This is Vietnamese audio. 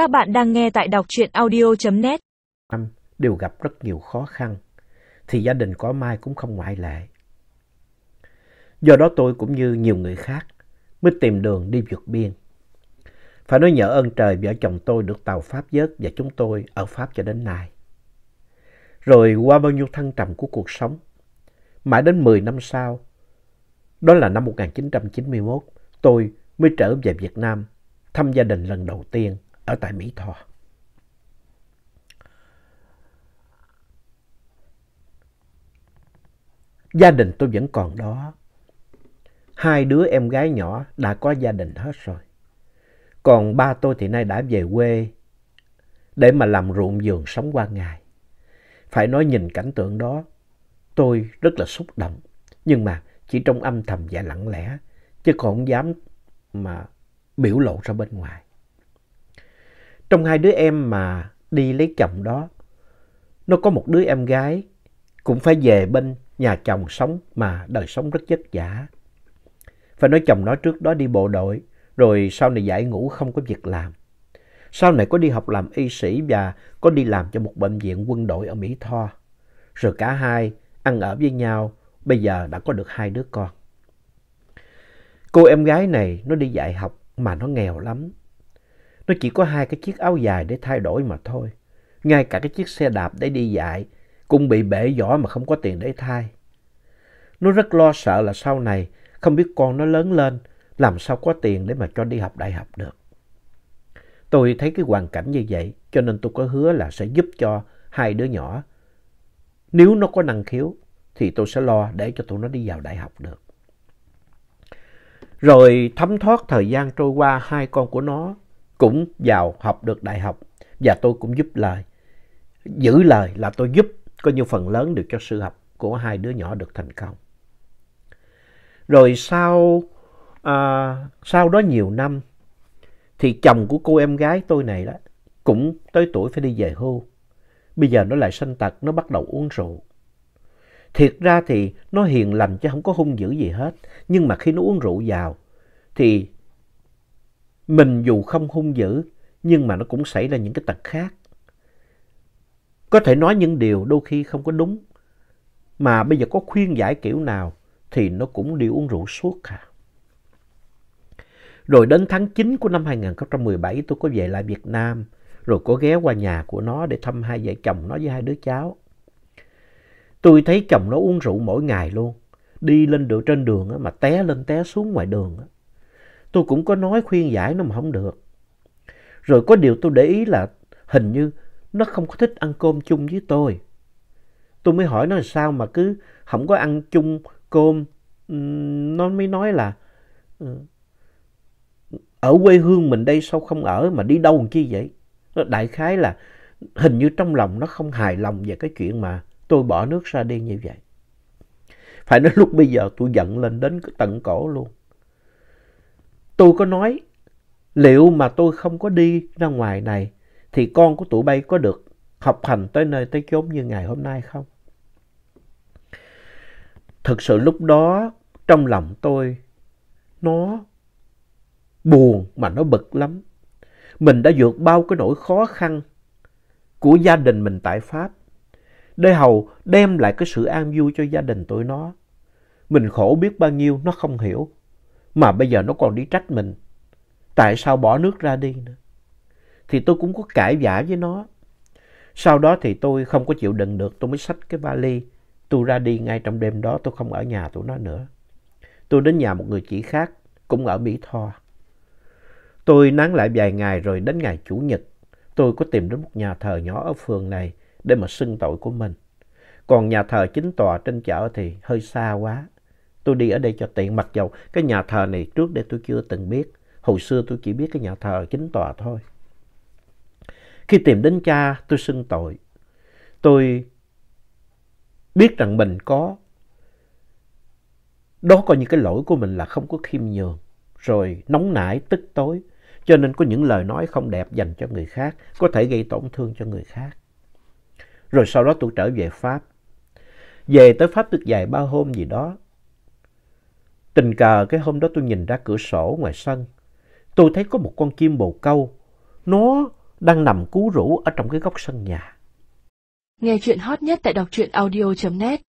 Các bạn đang nghe tại đọc truyện audio.net. Đều gặp rất nhiều khó khăn, thì gia đình có Mai cũng không ngoại lệ. Do đó tôi cũng như nhiều người khác mới tìm đường đi vượt biên. Phải nói nhờ ơn trời vợ chồng tôi được tàu Pháp vớt và chúng tôi ở Pháp cho đến nay. Rồi qua bao nhiêu thăng trầm của cuộc sống, mãi đến 10 năm sau, đó là năm 1991, tôi mới trở về Việt Nam thăm gia đình lần đầu tiên ở tại Mỹ Tho. Gia đình tôi vẫn còn đó. Hai đứa em gái nhỏ đã có gia đình hết rồi. Còn ba tôi thì nay đã về quê để mà làm ruộng vườn sống qua ngày. Phải nói nhìn cảnh tượng đó, tôi rất là xúc động. Nhưng mà chỉ trong âm thầm và lặng lẽ, chứ còn không dám mà biểu lộ ra bên ngoài. Trong hai đứa em mà đi lấy chồng đó, nó có một đứa em gái cũng phải về bên nhà chồng sống mà đời sống rất vất vả. Phải nói chồng nó trước đó đi bộ đội, rồi sau này giải ngũ không có việc làm. Sau này có đi học làm y sĩ và có đi làm cho một bệnh viện quân đội ở Mỹ Tho. Rồi cả hai ăn ở với nhau, bây giờ đã có được hai đứa con. Cô em gái này nó đi dạy học mà nó nghèo lắm. Nó chỉ có hai cái chiếc áo dài để thay đổi mà thôi. Ngay cả cái chiếc xe đạp để đi dạy cũng bị bể vỏ mà không có tiền để thay. Nó rất lo sợ là sau này không biết con nó lớn lên, làm sao có tiền để mà cho đi học đại học được. Tôi thấy cái hoàn cảnh như vậy, cho nên tôi có hứa là sẽ giúp cho hai đứa nhỏ. Nếu nó có năng khiếu thì tôi sẽ lo để cho tụi nó đi vào đại học được. Rồi thấm thoát thời gian trôi qua, hai con của nó cũng vào học được đại học và tôi cũng giúp lời. Giữ lời là tôi giúp coi như phần lớn được cho sự học của hai đứa nhỏ được thành công. Rồi sau, à, sau đó nhiều năm thì chồng của cô em gái tôi này đó cũng tới tuổi phải đi về hưu. Bây giờ nó lại sanh tật, nó bắt đầu uống rượu. Thiệt ra thì nó hiền lành chứ không có hung dữ gì hết. Nhưng mà khi nó uống rượu vào thì mình dù không hung dữ, nhưng mà nó cũng xảy ra những cái tật khác. Có thể nói những điều đôi khi không có đúng. Mà bây giờ có khuyên giải kiểu nào thì nó cũng đi uống rượu suốt cả. Rồi đến tháng 9 của năm 2017 tôi có về lại Việt Nam. Rồi có ghé qua nhà của nó để thăm hai vợ chồng nó với hai đứa cháu. Tôi thấy chồng nó uống rượu mỗi ngày luôn. Đi lên đường, trên đường mà té lên té xuống ngoài đường. Tôi cũng có nói khuyên giải nó mà không được. Rồi có điều tôi để ý là hình như nó không có thích ăn cơm chung với tôi. Tôi mới hỏi nó là sao mà cứ không có ăn chung cơm. Nó mới nói là ừ, ở quê hương mình đây sao không ở mà đi đâu làm chi vậy? Đại khái là hình như trong lòng nó không hài lòng về cái chuyện mà tôi bỏ nước ra đi như vậy. Phải nói lúc bây giờ tôi giận lên đến tận cổ luôn. Tôi có nói, liệu mà tôi không có đi ra ngoài này, thì con của tụi bay có được học hành tới nơi tới chốn như ngày hôm nay không? Thực sự lúc đó, trong lòng tôi, nó buồn mà nó bực lắm. Mình đã vượt bao cái nỗi khó khăn của gia đình mình tại Pháp, để hầu đem lại cái sự an vui cho gia đình tụi nó. Mình khổ biết bao nhiêu, nó không hiểu. Mà bây giờ nó còn đi trách mình. Tại sao bỏ nước ra đi nữa? Thì tôi cũng có cãi vã với nó. Sau đó thì tôi không có chịu đựng được. Tôi mới xách cái vali. Tôi ra đi ngay trong đêm đó. Tôi không ở nhà tụi nó nữa. Tôi đến nhà một người chị khác. Cũng ở Mỹ Tho. Tôi nán lại vài ngày rồi đến ngày Chủ nhật. Tôi có tìm đến một nhà thờ nhỏ ở phường này để mà xưng tội của mình. Còn nhà thờ chính tòa trên chợ thì hơi xa quá. Tôi đi ở đây cho tiện mặc dầu cái nhà thờ này trước đây tôi chưa từng biết. Hồi xưa tôi chỉ biết cái nhà thờ chính tòa thôi. Khi tìm đến cha tôi xưng tội. Tôi biết rằng mình có. Đó coi như cái lỗi của mình là không có khiêm nhường. Rồi nóng nảy, tức tối. Cho nên có những lời nói không đẹp dành cho người khác. Có thể gây tổn thương cho người khác. Rồi sau đó tôi trở về Pháp. Về tới Pháp được vài ba hôm gì đó. Tình cờ cái hôm đó tôi nhìn ra cửa sổ ngoài sân. Tôi thấy có một con chim bồ câu. Nó đang nằm cú rũ ở trong cái góc sân nhà. Nghe chuyện hot nhất tại đọc truyện audio.net